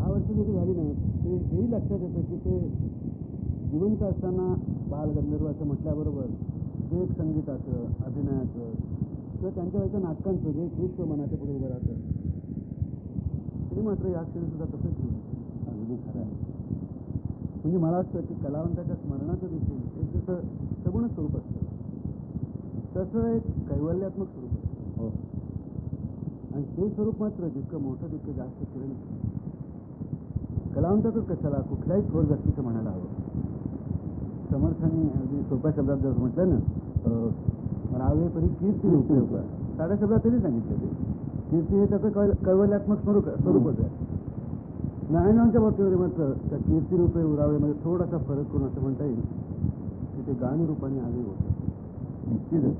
दहा वर्ष जरी झाली ना ते हेही लक्षात येतं की ते जिवंत असताना बालगंधर्व असं म्हटल्याबरोबर जे एक संगीताचं अभिनयाचं किंवा त्यांच्या वेळच्या नाटकांचं जे विश्व मनाच्या पुढे उभं राहतं ते मात्र या क्षणी सुद्धा तसंच अगदी खरं आहे. म्हणजे मला वाटतं की कलावंताच्या स्मरणाचं देखील एक जसं सगुण स्वरूप असतं तसं एक कैवल्यात्मक स्वरूप असतं. हो. आणि ते स्वरूप मात्र जितकं मोठं तितकं जास्त किरण कलावंतातच कशाला कुठल्याही थोर व्यक्तीचं म्हणायला हवं? समर्थाने अगदी सोप्या शब्दात जर म्हटलं ना रावे परी कीर्ती उपयोग साध्या शब्दात तरी सांगितलं ते. कीर्ती हे त्याचं कैव- कैवल्यात्मक स्वरूप स्वरूपच आहे. नारायणांच्या बाबतीमध्ये मात्र त्या कीर्तिरूपे उरावेमध्ये थोडासा फरक करून असं म्हणता येईल की ते गाणी रूपाने आले होते. निश्चितच.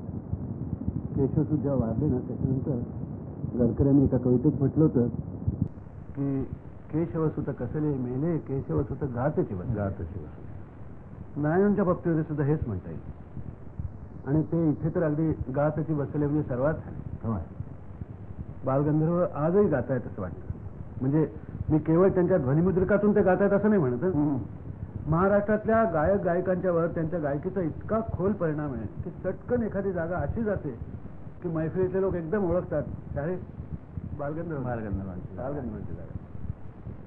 केशवसुद्धा वाढले ना त्याच्यानंतर गडकऱ्यांनी एका कवितेत म्हटलं होतं की केशवसुत कसले मेले केशवसुत गात जीवन गात शिवसूत. नारायणांच्या बाबतीमध्ये सुद्धा हेच म्हणता येईल. आणि ते इथे तर अगदी गातची बसले म्हणजे सर्वात बालगंधर्व आजही गातायत असं वाटतं. म्हणजे मी केवळ त्यांच्या ध्वनिमुद्रिकातून ते गातायत असं नाही म्हणत. महाराष्ट्रातल्या गायक गायकांच्यावर त्यांच्या गायकीचा इतका खोल परिणाम आहे की चटकन एखादी जागा अशी जाते की मैफिलीतले लोक एकदम ओळखतात. त्यावेळी बालगंधर्व. बालगंधर्वांची जागा. बालगंधर्वांची जागा.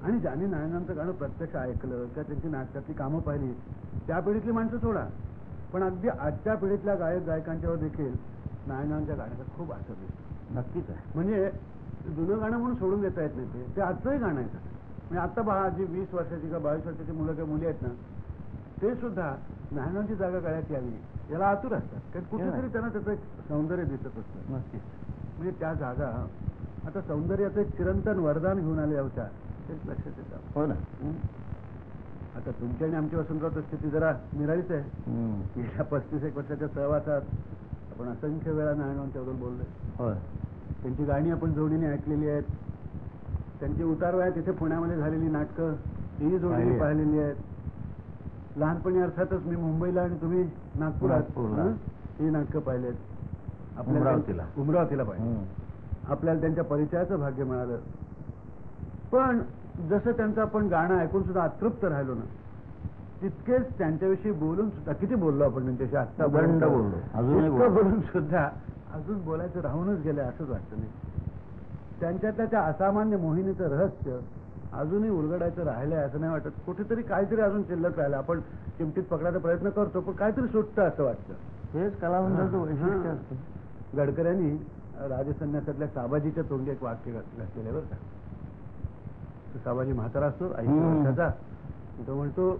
आणि ज्यांनी नारायणांचं गाणं प्रत्यक्ष ऐकलं किंवा त्यांची नाटकातली कामं पाहिली त्या पिढीतली माणसं सोडा. पण अगदी आजच्या पिढीतल्या गायक गायकांच्यावर देखील नारायणांच्या गाण्याचा खूप असर दिसतो. नक्कीच आहे. म्हणजे जुनं गाणं म्हणून सोडून देता येत नाही ते. ते आजचंही गाणं आहे. म्हणजे आता पहा जी वीस वर्षाची किंवा बावीस वर्षाची मुलं किंवा मुली आहेत ना ते सुद्धा नारायणांची जागा गळ्यात यावी याला आतुर असतात. कारण कुठेतरी त्यांना त्याचं एक सौंदर्य दिसत असतं. नक्कीच. म्हणजे त्या जागा आता सौंदर्याचं एक चिरंतन वरदान घेऊन आल्या होत्या तेच लक्षात येतं हो ना आता तुमची आणि आमची वसंतराव स्थिती जरा निराळीच आहे. गेल्या पस्तीस एक वर्षाच्या सहवासात आपण असंख्य वेळा नारायणांच्याबद्दल बोललोय होय त्यांची गाणी आपण जोडीने ऐकलेली आहेत त्यांची उतारवयात तिथे पुण्यामध्ये झालेली नाटकं ही जोडीने पाहिली आहेत. पाहिलेली आहेत लहानपणी अर्थातच मी मुंबईला आणि तुम्ही नागपुरात. हं? नाटकं पाहिलेत उमरावतीला. उमरावतीला पाहिजे. आपल्याला त्यांच्या परिचयाचं भाग्य मिळालं पण जसं त्यांचं आपण गाणं ऐकून सुद्धा अतृप्त राहिलो ना तितकेच त्यांच्याविषयी बोलून सुद्धा किती बोललो आपण त्यांच्याशी? आत्ता दंड बोललो. बोलतो. बोलून सुद्धा अजून बोलायचं राहूनच गेलं असंच वाटतं नाही. त्यांच्यातल्या त्या असामान्य मोहिनीचं रहस्य अजूनही उलगडायचं राहिलंय असं नाही वाटत. कुठेतरी काहीतरी अजून शिल्लक राहिलं. आपण चिमटीत पकडायचा प्रयत्न करतो पण काहीतरी सुटतं असं वाटतं. हेच कलावंताचं वैशिष्ट्य. असतं. गडकऱ्यांनी राजसन्यासातल्या साबाजीच्या तोंडी एक वाक्य घात- घातलेलं बरं का. साबाजी म्हातारा असतो ऐंशी. वर्षाचा तो म्हणतो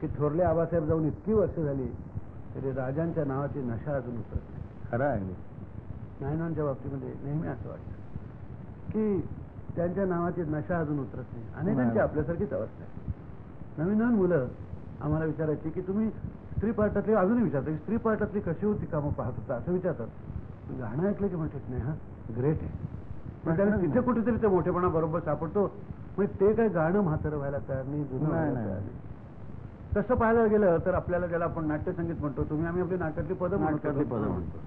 की थोरले आबासाहेब जाऊन इतकी वर्ष झाली तरी राजांच्या नावाची नशा अजून उतरत. नाही खरं आहे नायनांच्या बाबतीमध्ये नेहमी असं वाटतं की त्यांच्या नावाची नशा अजून उतरत नाही. अनेकांची. आपल्यासारखीच अवस्था आहे. नवीन नवीन मुलं आम्हाला विचारायची की तुम्ही स्त्री पार्टातली अजूनही विचारता की स्त्री पार्टातली कशी होती कामं पाहत होता असं विचारतात. गाणं ऐकलं की म्हणतात नाही हा ग्रेट आहे. पण त्याला तिथे कुठेतरी ते मोठेपणा बरोबर सापडतो. म्हणजे ते काय गाणं म्हातारं व्हायला तयार नाही जुनं नाही, व्हायला नाही. तयार नाही तसं पाहायला गेलं तर आपल्याला ज्याला आपण नाट्यसंगीत म्हणतो तुम्ही आम्ही आपली नाटकातली पदं म्हणतो. नाटकातली पदं म्हणतो.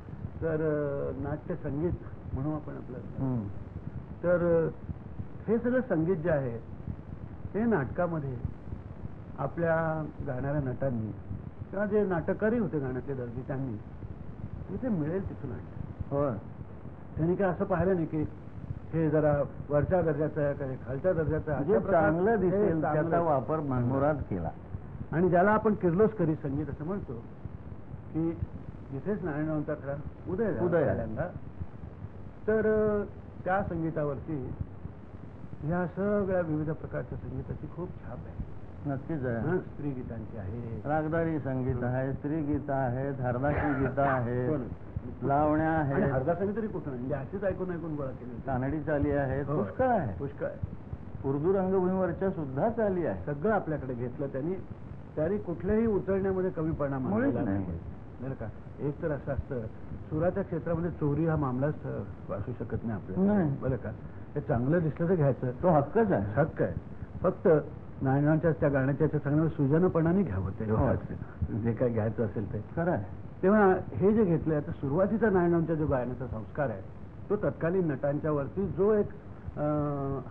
तर नाट्यसंगीत म्हणू आपण आपलं. तर हे सगळं संगीत जे आहे ते नाटकामध्ये आपल्या गाणाऱ्या नटांनी किंवा जे नाटककारी होते गाण्यातले दर्जी त्यांनी तिथे मिळेल तिथून आणलं होय त्यांनी काय असं पाहिलं नाही की हे जरा वरच्या दर्जाचं आहे काही खालच्या दर्जाचं आहे जे अशा प्रकार- चांगलं हे दिसेल चांगलं त्याचा वापर मनमुराद केला. आणि ज्याला आपण किर्लोस्करी संगीत असं म्हणतो की जिथेच नारायणवंता खरा उदय झाला उदय. पहिल्यांदा तर अं, त्या संगीतावरती ह्या सगळ्या विविध प्रकारच्या संगीताची खूप छाप आहे. नक्कीच आहे. हं, स्त्री गीतांची आहे. रागदारी संगीत आहे स्त्री गीत आहेत हरदासी गीत आहेत. पण- लावण्या आहेत. हरदासाने तरी कुठं नाही. म्हणजे अशीच ऐकून ऐकून गोळा केली. कानडी चाली आहेत. हो. पुष्कळ आहे. पुष्कळ आहे. उर्दू रंगभूमीवरच्या सुद्धा चाली आहे सगळं आपल्याकडे घेतलं त्यांनी. त्यांनी कुठल्याही उचलण्यामध्ये कमीपणा मानलेला नाही. बरं का? एक तर असं असतं सुराच्या क्षेत्रामध्ये चोरी हा मामलाच असू शकत नाही आपल्याला. बरं का? हे चांगलं दिसलं तर घ्यायचं. तो हक्कच आहे. हक्क आहे. फक्त नायनांच्या त्या गाण्याच्या याच्या चांगल्या सुजनपणाने घ्यावं ते. हो. जे काय घ्यायचं असेल ते. खरं आहे. तेव्हा हे जे घेतलंय आता सुरुवातीचा नायनांचा जो गायनाचा संस्कार आहे तो तत्कालीन नटांच्या वरती जो एक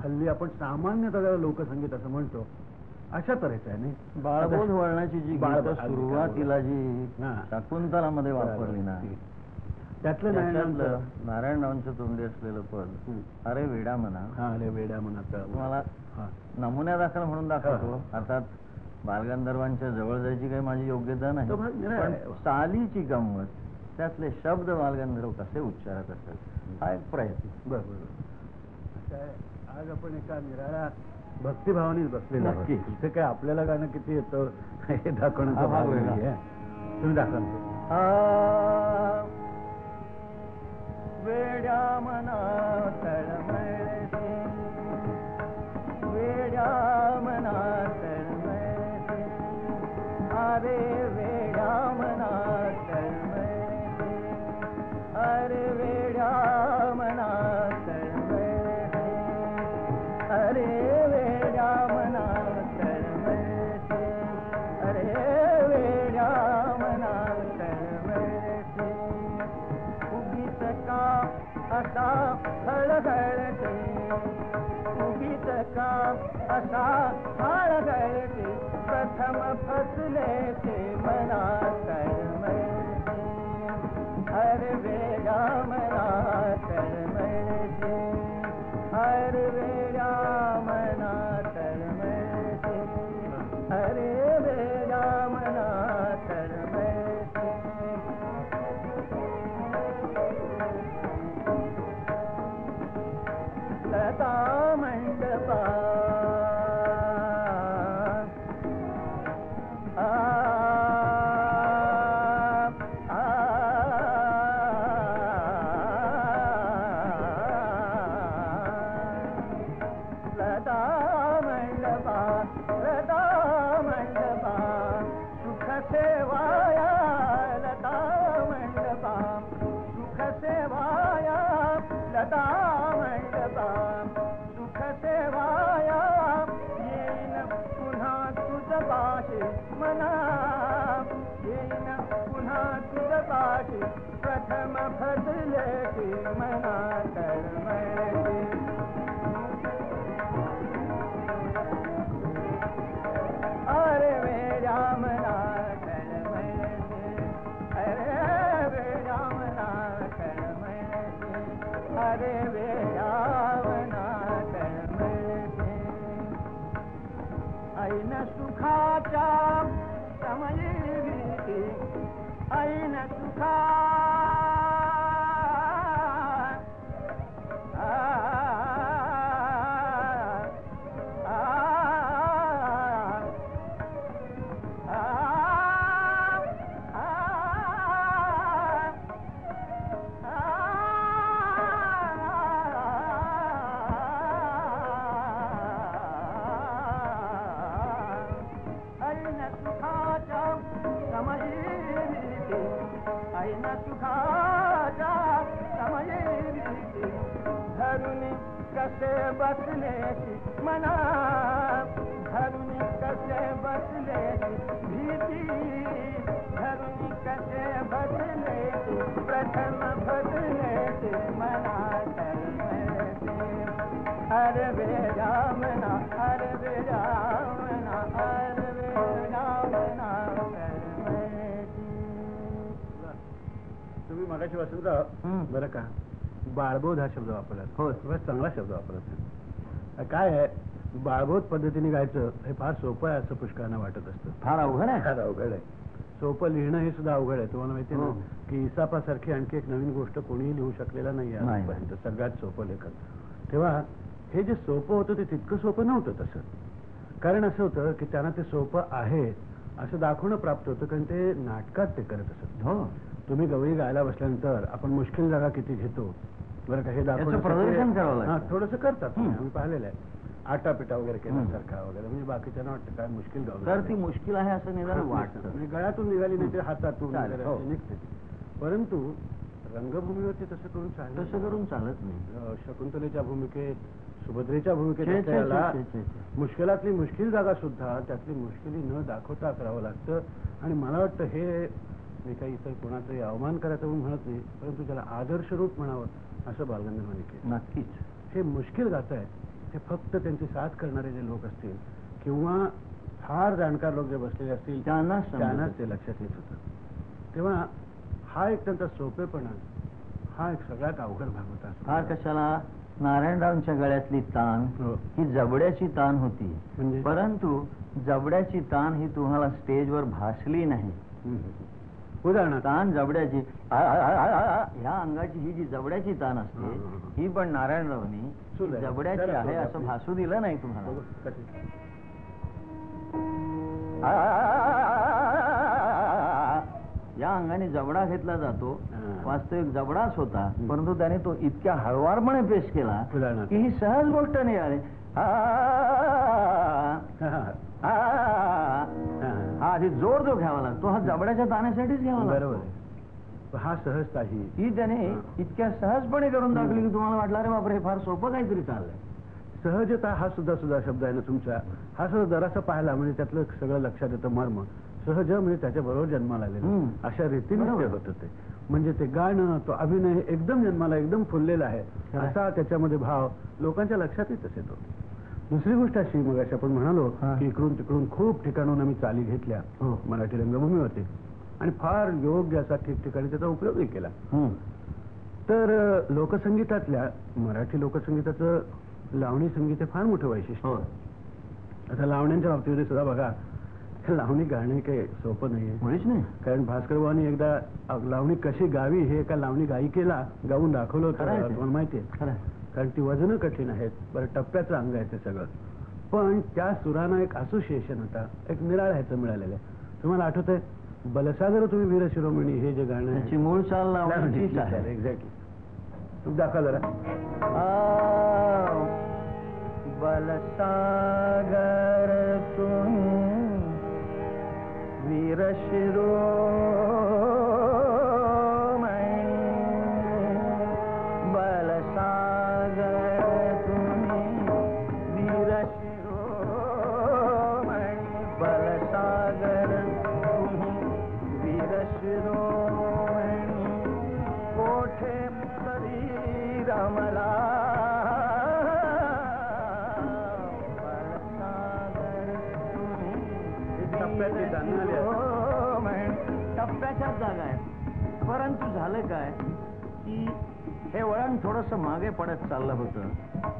हल्ली आपण सामान्यतः लोकसंगीत असं म्हणतो अशा तऱ्हेचं आहे नाही? बाळबोध वळणाची जी सुरुवातीला जी हा. शाकुंतलामध्ये वापरली ना त्यातलं नारायणरावांच्या तोंडी असलेलं पद अरे वेडा म्हणा. हा अरे वेड्या मनाचा तुम्हाला नमुन्या दाखल म्हणून दाखवतो. अर्थात बालगंधर्वांच्या जवळ जायची काही माझी योग्यता नाही तो भाग निराळा पण आहे. चालीची गंमत त्यातले शब्द बालगंधर्व कसे उच्चारत असतात हा एक प्रयत्न बरं बरं असं आहे आज आपण एका निराळ्या भक्तिभावानेच बसलेलो आहोत नक्कीच. इथे काय आपल्याला गाणं किती येतं हे दाखवण्याचा हा भाग भाग वेगळा. नाहीये. तुम्ही दाखवा आ, वेड्या मना तळमळते वेड्या मना तळमळते अरे वेड्या मना तळमळते अरे वेड्या मना तळमळते अरे वेड्या मना तळमळते अरे वेड्या मना तळमळते उगीच का असा हळहळते उगीच का असा हळहळते प्रथम फसले ते मना तळमळते अरे वेड्या मना तळमळते तुझ मना. येईन पुन्हा तुझ पाशी प्रथम फसले की मना तळमळते सुखाच्या समयी ऐन सुखा कसे बसले मना धरून कसे बसले भीती धरून कसे बसले प्रथम बसले मना तळमळते अरे वेडा मना अरे वेडा मना अरे वेडा मना तळमळते तुम्ही मगाशी वसंत हं. बरं का? बाळबोध हा शब्द वापरला. होय. बस चांगला शब्द वापरला. काय आहे? बाळबोध पद्धतीने गायचं हे फार सोपं आहे असं पुष्कळांना वाटत असतं. फार अवघड आहे? फार अवघड आहे. सोपं लिहिणं हे सुद्धा अवघड आहे. तुम्हाला माहिती आहे हो. ना की इसापासारखी आणखी एक नवीन गोष्ट कोणीही लिहू शकलेला नाही आहे नाही. आजपर्यंत. सगळ्यात सोपं लेखन. तेव्हा हे जे सोपं होतं ते तितकं सोपं नव्हतं तसं. कारण असं होतं की त्यांना ते सोपं आहे असं दाखवणं प्राप्त होतं कारण ते नाटकात ते करत असत. हो. तुम्ही गवळी गायला बसल्यानंतर आपण मुश्किल जागा किती घेतो बरं का हे दाखवण्यासाठी- प्रदर्शन करावं लागतं. हा, थोडंसं करतात. आम्ही पाहिलेलं आहे आटापिटा वगैरे. केल्यासारखा वगैरे म्हणजे बाकीच्यांना वाटतं काय मुश्किल गाव तर ती मुश्किल आहे असं निदान वाटतं म्हणजे गळ्यातून निघाली नाही ते हातातून चालेल, वगैरे हो. अशी निघते. परंतु रंगभूमीवरती तसं करून चालेल तसं करून चालत नाही अं, शकुंतलेच्या भूमिकेत सुभद्रेच्या भूमिकेत छे, छे, आपल्याला छे, छे, छे. मुश्किलातली मुश्किल जागा सुद्धा त्यातली मुश्किली न दाखवता करावं लागतं आणि मला वाटतं हे मी काही इतर कोणाचाही अवमान करायचं म्हणून म्हणत नाही परंतु त्याला आदर्श रूप म्हणावं असं बालगंधर्वांनी केलं नक्कीच हे मुश्किल गातं आहे ते फक्त त्यांची साथ करणारे जे लोक असतील किंवा फार जाणकार लोक जे बसलेले असतील समजतं. त्यांनाच ते लक्षात येत होतं तेव्हा हा एक त्यांचा सोपेपणा हा एक सगळ्यात अवघड भाग होता हा कशाला नारायणरावांच्या गळ्यातली तान हो. ही जबड्याची तान होती म्हणजे? परंतु जबड्याची तान ही तुम्हाला स्टेजवर भासली नाही. उदाहरणार्थ तान जबड्याची आ, आ, आ, आ, आ, ह्या अंगाची ही जी जबड्याची तान हा, असते हा, हा. ही पण नारायणरावनी. ही जबड्याची आहे असं. भासू दिलं नाही तुम्हाला या अंगाने जबडा घेतला जातो हा. वास्तविक जबडाच होता. परंतु त्याने तो इतक्या हळवारपणे पेश केला. की ही सहज गोष्ट नाही आली हा. आधी जोर जो घ्यावा लागतो हा जबड्याच्या ताण्यासाठीच घ्यावा बरोबर आहे. हा सहजता ही. त्याने. इतक्या सहजपणे करून दाखवली की तुम्हाला वाटलं अरे बापरे हे फार सोपं काहीतरी चाललंय. सहजता हा सुद्धा सुद्धा शब्द आहे ना तुमचा. हा सुद्धा जरासा पाहिला म्हणजे त्यातलं सगळं लक्षात येतं मर्म. सहज म्हणजे त्याच्या बरोबर जन्माला आलेलं. हम्म. अशा रीतीने ते. होत ते. म्हणजे ते गाणं तो अभिनय एकदम जन्माला एकदम फुललेला आहे. खरं. असा त्याच्यामध्ये भाव लोकांच्या लक्षातही तसेच होतो दुसरी गोष्ट अशी मग अशी आपण म्हणालो. की इकडून तिकडून खूप ठिकाणून आम्ही चाली घेतल्या. हो. मराठी रंगभूमीवरती आणि फार योग्य असा ठिकठिकाणी त्याचा उपयोगही केला. तर लोकसंगीतातल्या मराठी लोकसंगीताचं लावणी संगीत हे फार मोठं वैशिष्ट्य हो. आता लावण्यांच्या बाबतीमध्ये सुद्धा बघा लावणी गाणे काही सोपं नाहीये. मुळीच नाही. कारण भास्कर बुवांनी एकदा लावणी कशी गावी हे एका लावणी गायिकेला गाऊन दाखवलं होतं. माहितीये कारण ती वजनं कठीण आहेत. बरं टप्प्याचं अंग आहे ते सगळं. पण त्या सुरानं एक असोसिएशन होता. एक निराळ ह्याचं मिळालेलं आहे. तुम्हाला आठवतंय? बलसागर तुम्ही वीर शिरोमणी हे जे गाणं मूळ चाल आहे एक्झॅक्टली तुम्ही दाखवा जरा. बलसागर तुम्ही वीर शिरोमणी. टप्प्याच्याच जागा आहे परंतु झालं काय की हे वळण थोडस मागे पडत चाललं होतं.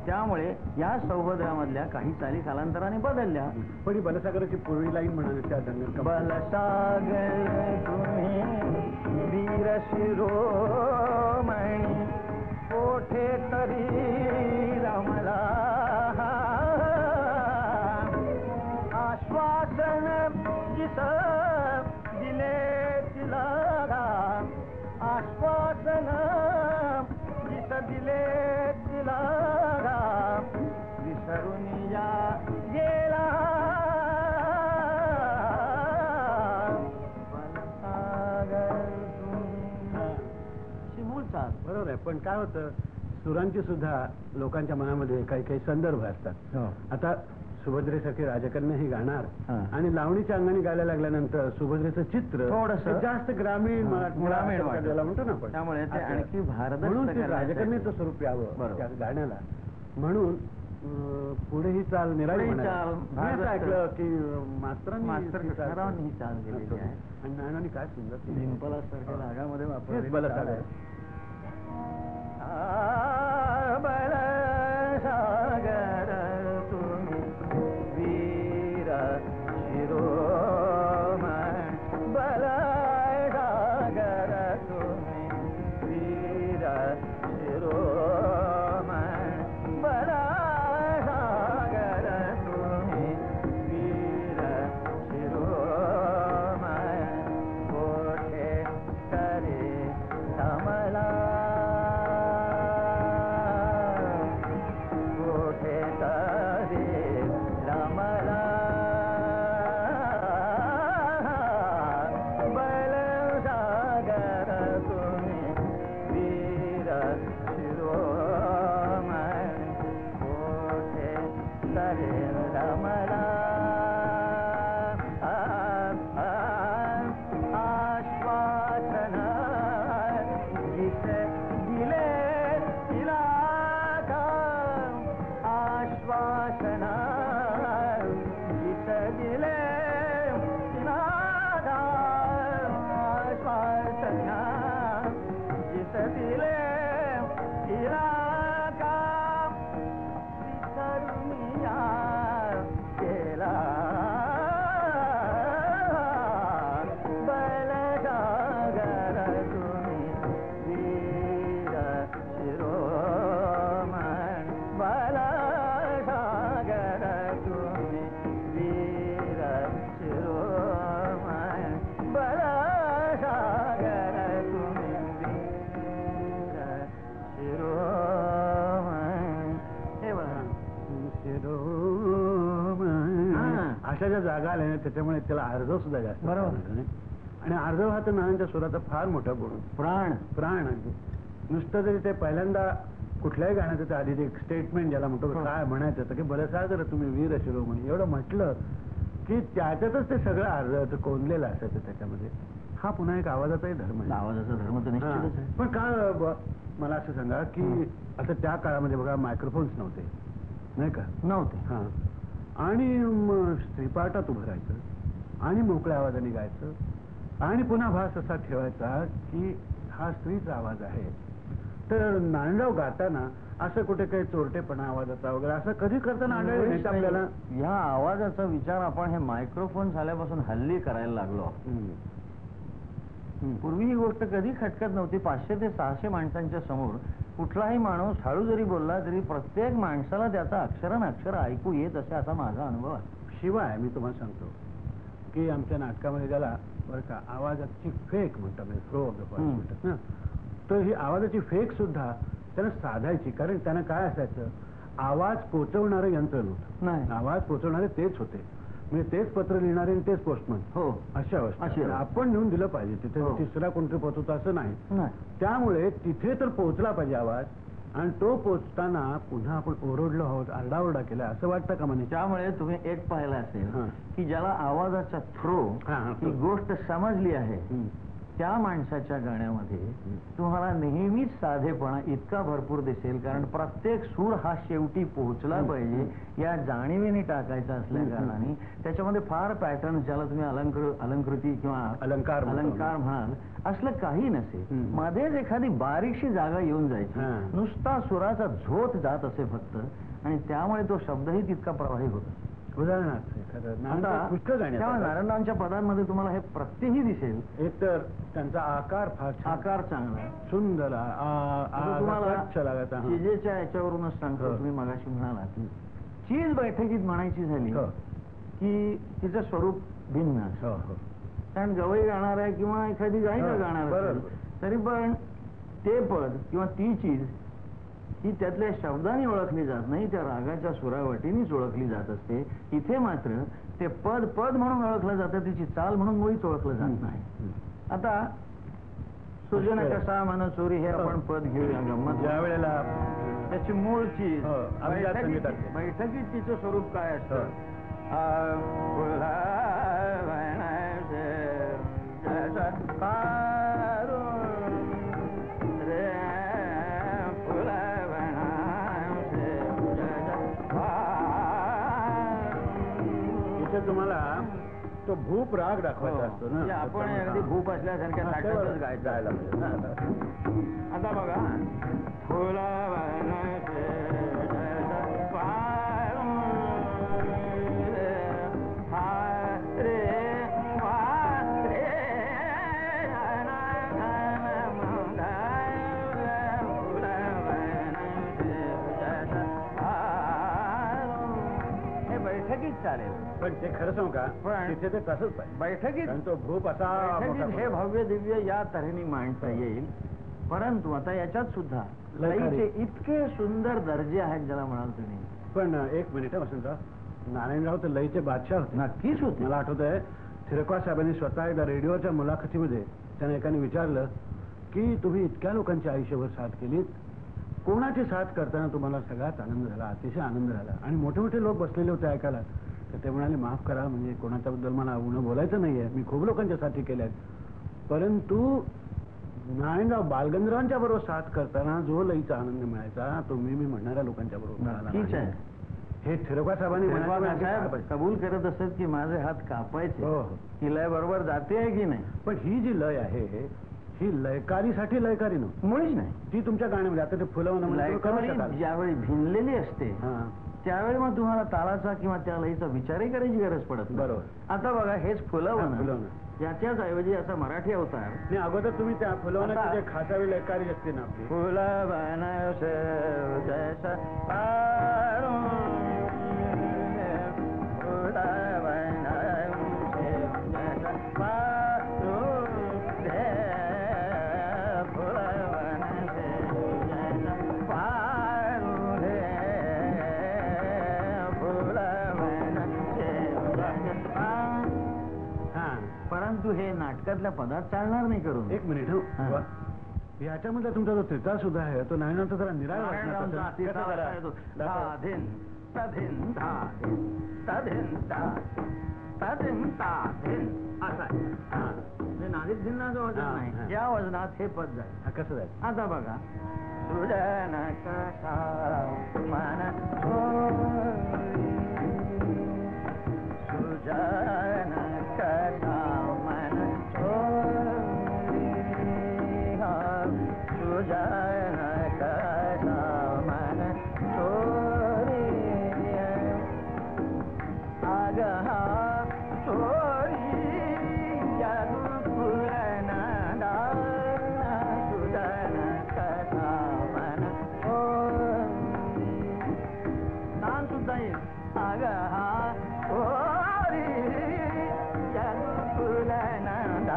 त्यामुळे या सौभद्रामधल्या काही चाली कालांतराने बदलल्या. पण ही बलसागराची पूर्वी लाईन म्हणाली त्या दंगल बलसागर तुम्ही वीर शिरोमणी कोठे तरी रमला. आश्वासन दिले तिला आश्वासन जिस दिले तिला विसरून या गेला. बरोबर आहे पण काय होतं सुरांची सुद्धा लोकांच्या मनामध्ये काही काही संदर्भ असतात. आता सुभद्रेसारखी राजकन्या ही गाणार हा. आणि लावणीच्या अंगाने गायला लागल्यानंतर सुभद्रेचं चित्र थोडंसं. हे जास्त ग्रामीण हा, मराठी ग्रामीण. ज्याला म्हणतो ना आपण त्यामुळे ते असं. आणखी भारदस्त म्हणून ते. राजकन्याचं स्वरूप यावं बरोबर. त्या गाण्याला म्हणून अं, पुढे ही चाल निराळी पुढे ही म्हणाली. चाल मी असं भारदस्त. ऐकलं की अं, मास्तरांनी मास्तर ही चाल- कृष्णरावांनी ही चाल केलेली आहे. आणि नानांनी काय सुंदर केली. डिंपलासारख्या रागामध्ये हेच चाल आहे. आ, बलसागर ज्या जागा आल्या ना त्याच्यामुळे त्याला अर्धव सुद्धा जास्त बरोबर. आणि अर्धव हा तर नानांच्या सुराचा फार मोठा गुण. प्राण. प्राण नुसतं जरी ते पहिल्यांदा कुठल्याही गाण्याचं ते आधी एक स्टेटमेंट ज्याला म्हणतो हो. काय म्हणायचं? तर की बरं सागर तुम्ही वीर शिरोमणी एवढं म्हटलं की त्याच्यातच ते सगळं अर्ध कोंदलेलं असायचं त्याच्यामध्ये. हा पुन्हा एक आवाजाचाही धर्म आहे. आवाजाचा धर्म तर निश्चितच पण का मला असं सांगा की आता त्या काळामध्ये बघा मायक्रोफोन्स नव्हते. नाही का? नव्हते. हा. आणि म, स्त्रीपाठात उभं राहायचं आणि मोकळ्या आवाजाने गायचं आणि पुन्हा भास असा ठेवायचा की हा स्त्रीचा आवाज आहे. तर नांदगाव गाताना असं कुठे काही चोरटेपणा आवाजाचा वगैरे असं कधी करताना आढळलं नाही का आपल्याला? या आवाजाचा विचार आपण हे मायक्रोफोन झाल्यापासून हल्ली करायला लागलो. पूर्वी ही गोष्ट कधी खटकत नव्हती. पाचशे ते सहाशे माणसांच्या समोर कुठलाही माणूस हळू जरी बोलला तरी प्रत्येक माणसाला त्याचा अक्षरन अक्षर ऐकू येत असे असा माझा अनुभव आहे. शिवाय मी तुम्हाला सांगतो की आमच्या नाटकामध्ये त्याला बरं का आवाजाची फेक म्हणतात म्हणजे फ्लो ऑफ द. म्हणतात ना तर ही आवाजाची फेक सुद्धा त्यानं साधायची. कारण त्यानं काय असायचं? आवाज पोचवणारं यंत्र नव्हतं. नाही. आवाज पोचवणारे तेच होते. म्हणजे तेच पत्र लिहिणारे आणि तेच पोस्टमन हो अशी अवस्था अशी अवस्था. आपण नेऊन दिलं पाहिजे तिथे हो. तिसरा कोणतरी पोचवतो असं नाही नाही त्यामुळे तिथे तर पोहोचला पाहिजे आवाज आणि तो पोचताना पुन्हा आपण ओरडलो आहोत आरडाओरडा केला असं वाटतं का म्हणे त्यामुळे तुम्ही एक पाहिलं असेल हां. की ज्याला आवाजाचा थ्रो हां, हां, ही. गोष्ट समजली आहे. त्या माणसाच्या गाण्यामध्ये तुम्हाला नेहमीच साधेपणा इतका भरपूर दिसेल कारण प्रत्येक सूर हा शेवटी पोहोचला. पाहिजे या जाणीवेने टाकायचा असल्या. कारणाने त्याच्यामध्ये फार पॅटर्न ज्याला तुम्ही अलंकृ अलंकृती किंवा अलंकार. अलंकार म्हणाल असलं काही हम्म. मध्येच एखादी बारीकशी जागा येऊन जायची. नुसता सुराचा झोत जात असे फक्त आणि त्यामुळे तो शब्दही तितका प्रवाही होतो उदाहरणार्थ. नारायणरावांच्या पदांमध्ये तुम्हाला हे प्रत्येही दिसेल एक तर त्यांचा आकार फार छान. आकार चांगला आहे. सुंदर आ- आ- आता आ- तुम्हाला स्वच्छ लागायचा हा. चिजेच्या याच्यावरूनच सांगतो हो. तुम्ही मगाशी म्हणालात चीज बैठकीत म्हणायची झाली हो. की तिचं स्वरूप भिन्न असतं हो, हो. कारण गवई गाणार आहे किंवा एखादी गायिका हो, गाणार बरोबर. असेल तरी पण ते पद किंवा ती चीज ही त्यातल्या शब्दाने ओळखली जात नाही त्या रागाच्या सुरावटीनेच ओळखली जात असते. इथे मात्र ते पद पद म्हणून ओळखलं जातं तिची चाल म्हणून मुळीच ओळखलं जात नाही. आता सुजन. कसा मन चोरी हे आपण पद घेऊया गंमत. ज्या वेळेला त्याची मूळ चीज हो, बैठकीत तिचं स्वरूप काय असतं? तुम्हाला तो भूप राग दाखवायचा हो. असतो ना म्हणजे आपण अगदी भूप असल्यासारख्या तेवढं गायचं. गायला पाहिजे ना आता. आता बघा फुलावनाचे बैठकीत चालेल. पण ते खरं सांगू का? पण- तिथे ते तसंच पाहिजे. बैठकीत? कारण तो भूप असा बैठकीत हे भव्य दिव्य या तऱ्हेने मांडता येईल. परंतु आता याच्यात सुद्धा. लईचे इतके सुंदर दर्जे आहेत ज्याला म्हणाल तुम्ही. पण एक मिनिट वसंतराव. नारायणराव तर लईचे बादशाह होते. नक्कीच होते. मला आठवत आहे थिरकवा साहेबांनी स्वतः एकदा रेडिओच्या मुलाखतीमध्ये त्याने एकाने विचारलं की तुम्ही इतक्या लोकांची आयुष्यभर साथ केलीत? कोणाची साथ करताना तुम्हाला सगळ्यात आनंद झाला अतिशय आनंद झाला? आणि मोठे मोठे लोक बसलेले होते ऐकायला. तर ते म्हणाले माफ करा म्हणजे कोणाच्याबद्दल मला उणं बोलायचं नाहीये. मी खूप लोकांच्या साथी केल्या. आहेत परंतु नारायणराव बालगंधर्वांच्या बरोबर साथ करताना जो लईचा आनंद मिळायचा तो मी मी म्हणणाऱ्या लोकांच्या बरोबर नाही. आहे. हे थिरकवा साहेबांनी? कबूल करत असत की माझे हात कापायचे. हो, हो. ही लय बरोबर जाते आहे की नाही? पण ही जी लय आहे ही लयकारीसाठी लयकारी नव्हती मुळीच नाही ती तुमच्या गाण्यामध्ये आता ते फुलवणं लयकारी. ज्यावेळी भिनलेली असते हा. त्यावेळी मग तुम्हाला तालाचा किंवा त्या लयीचा विचारही करायची गरज पडत नाही. बरोबर. आता बघा हेच फुलवणं फुलवणं. याच्याच ऐवजी असा मराठी अवतार नाही अगोदर तुम्ही त्या फुलवण्याची जे खासावी लयकारी असते ना आपली फुलवण जैसा पारो परंतु हे नाटकातल्या पदात चालणार नाही करून. एक मिनिट हा. हो. याच्यामध्ये तुमचा जो त्रिताल सुद्धा आहे तो नायनाचा जरा निराळ वाटणार कसा जरा? असा आहे. हा. म्हणजे नादिक भिन्नाचं वजन हा, हा. नाही या वजनात हे पद जाईल हा, कसं जायचं आता बघा. सुजन ಕುಲನಾದ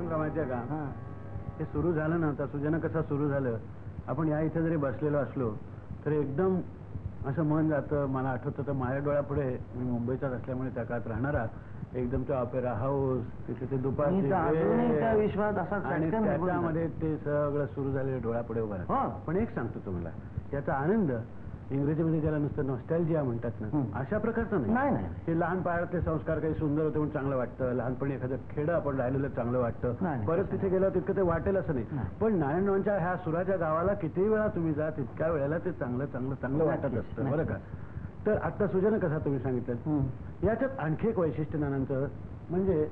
वसंतराव माहितीये का हा. सुरू झालं ना आता सुजन कसं सुरू झालं आपण या इथे जरी बसलेलो असलो तर एकदम असं मन जातं मला आठवतं तर माझ्या डोळ्यापुढे मी मुंबईचाच असल्यामुळे त्या काळात राहणारा एकदम तो ऑपेरा हाऊस तिथे ते दुपारची मी तर अजूनही वेळ, त्या विश्वात असाच आणि चटकन निघून त्याच्यामध्ये ते सगळं सुरू झालेलं डोळ्यापुढे उभं राहतं. हो. पण एक सांगतो तुम्हाला याचा आनंद इंग्रजीमध्ये ज्याला नुसतं नॉस्टॅल्जिया म्हणतात ना हं. अशा प्रकारचं नाही, नाही. हे लहान पाळातले संस्कार काही सुंदर होते म्हणून चांगलं वाटतं लहानपणी एखादं खेडं आपण राहिलेलं चांगलं वाटतं. परत तिथे गेल्यावर तितकं ते वाटेल असं नाही. पण नारायणरावांच्या ह्या सुराच्या गावाला किती वेळा तुम्ही जा तितक्या वेळेला ते चांगलं चांगलं चांगलं वाटत नक्कीच, असतं बरं का. तर आता सुजन कसा तुम्ही सांगितलं हं. याच्यात आणखी एक वैशिष्ट्य नानांचं म्हणजे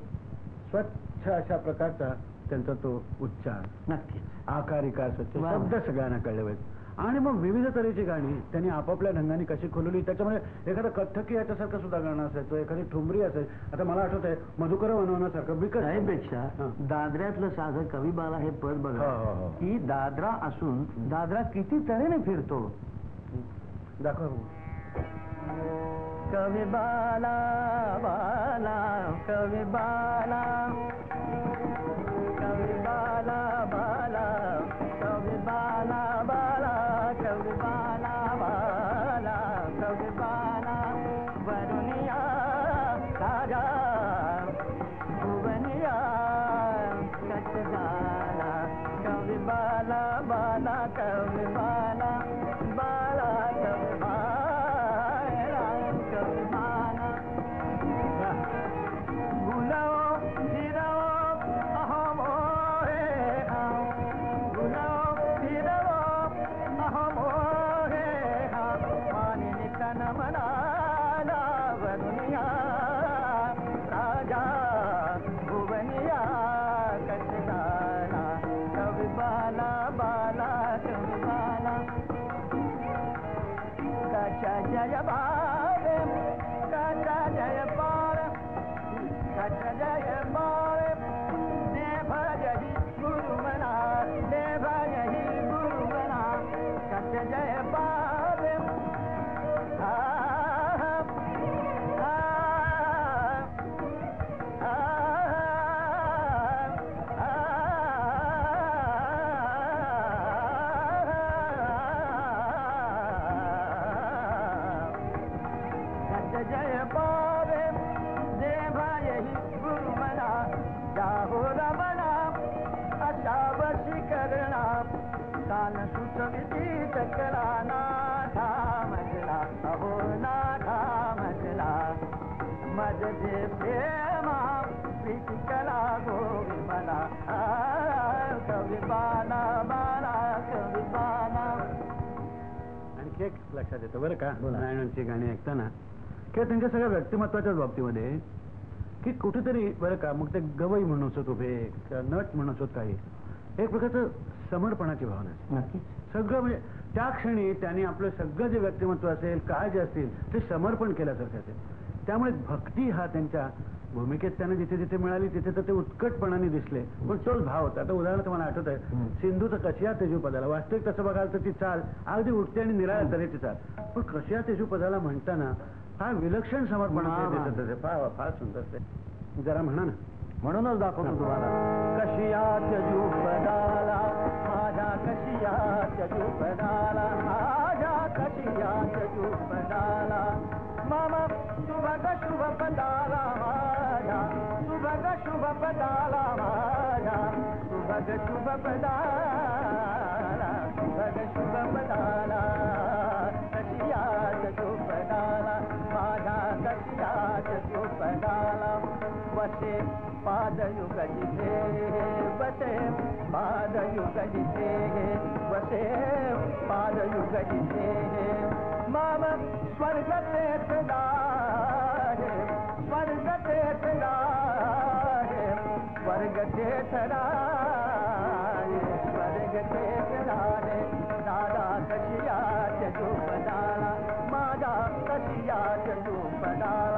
स्वच्छ अशा प्रकारचा त्यांचा तो उच्चार नक्कीच आकारिका स्वच्छ. शब्द सगळ्यांना कळले पाहिजे आणि मग विविध तऱ्हेची गाणी. त्यांनी आपापल्या ढंगाने कशी खोलवली. त्याच्यामध्ये एखादं कथ्थकी याच्यासारखं सुद्धा गाणं असायचं एखादी ठुमरी असायची. आता मला आठवत आहे मधुकर वनवण्यासारखं बिकट. त्यापेक्षा हां. दादऱ्यातलं साधं कविबाला हे पद बघा. हो, हो, हो. की दादरा असून दादरा किती तऱ्हेने फिरतो? दाखव कवी बाला बाला कवी बाला कवी बाला बाला कवी बाला बाला रमणा अशा करणा सुचविती मजला अहो मजला. प्रेमा प्रीती कला गो मला. कवी बाला बाला कवी एक लक्षात येतं बरं का? नारायणांची गाणी ऐकताना. किंवा त्यांच्या सगळ्या व्यक्तिमत्वाच्याच बाबतीमध्ये. की कुठेतरी बरं का मग ते गवई म्हणून असत उभे किंवा नट म्हणून असत काही. एक प्रकारचं समर्पणाची भावना असते. नक्कीच. सगळं म्हणजे त्या क्षणी त्यांनी आपलं सगळं जे व्यक्तिमत्व असेल काय जे असतील ते समर्पण केल्यासारखं असेल. त्यामुळे भक्ती हा त्यांच्या भूमिकेत त्यांना जिथे जिथे मिळाली तिथे तर ते उत्कटपणाने दिसले. पण तोच भाव होता. आता उदाहरण तुम्हाला आठवत आहे. सिंधूचं कशिया तेजू पदाला वास्तविक तसं बघाल तर ती चाल. अगदी उठते आणि निराळ्या तऱ्हेची चाल. पण कशिया तेजू पदाला म्हणताना फार विलक्षण समर्पण होते. फार फार सुंदर ते. जरा म्हणा ना. म्हणूनच दाखवतो तुम्हाला. कशियात जुपदाला माझ्या कशियात जुपदाला माझ्या कशियात जुपदाला मामा शुभग शुभ पदाला माझ्या शुभग शुभ पदाला माझ्या शुभग शुभ पदाला शुभग शुभ पदाला जुपदाला वसे पादयुग जिथे वसे पादयुग जिथे वसे पादयुग जिथे माम स्वर्ग तेथ राहे स्वर्ग तेथ राहे स्वर्ग तेथ राहे स्वर्ग तेथ राहे दादा कशियात झोपडाला माझा कशियात झोपडाला माझा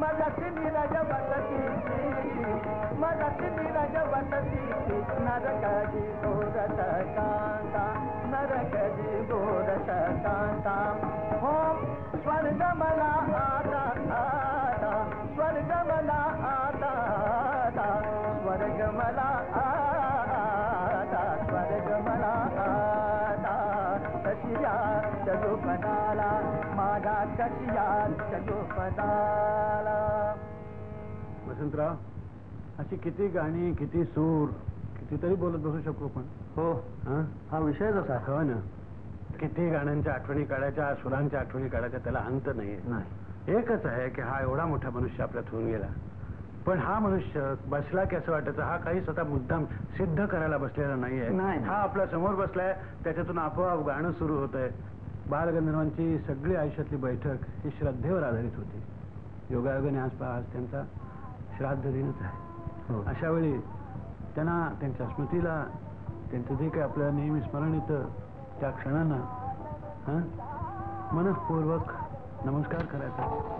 మగతి నిరజవసతి మగతి నిరజవసతి నరకది దూరత కాంత నరకది దూరత కాంత ఓం స్వర్గమల ఆట ఆట స్వర్గమల ఆట ఆట స్వర్గమల ఆట कशिया माझा कशिया वसंतराव अशी किती गाणी किती सूर कितीतरी बोलत बसू शकू आपण. हो हा? हा विषयच असा. हो ना. किती गाण्यांच्या आठवणी काढायच्या सुरांच्या आठवणी काढायच्या त्याला अंत नाही नाही. एकच आहे की हा एवढा मोठा मनुष्य आपल्यात होऊन गेला. पण हा मनुष्य बसला की असं वाटायचं? हा काही स्वतः मुद्दाम सिद्ध करायला बसलेला नाहीये. नाही. हा आपल्यासमोर बसलाय त्याच्यातून आपोआप गाणं सुरू होत आहे बालगंधर्वांची सगळी आयुष्यातली बैठक ही श्रद्धेवर आधारित होती. योगायोगाने आज पहा आज त्यांचा श्राद्ध दिनच आहे. हो. अशा वेळी त्यांना त्यांच्या स्मृतीला त्यांचं जे काही आपल्याला नेहमी स्मरण येतं त्या क्षणांना हां मनपूर्वक नमस्कार करायचा.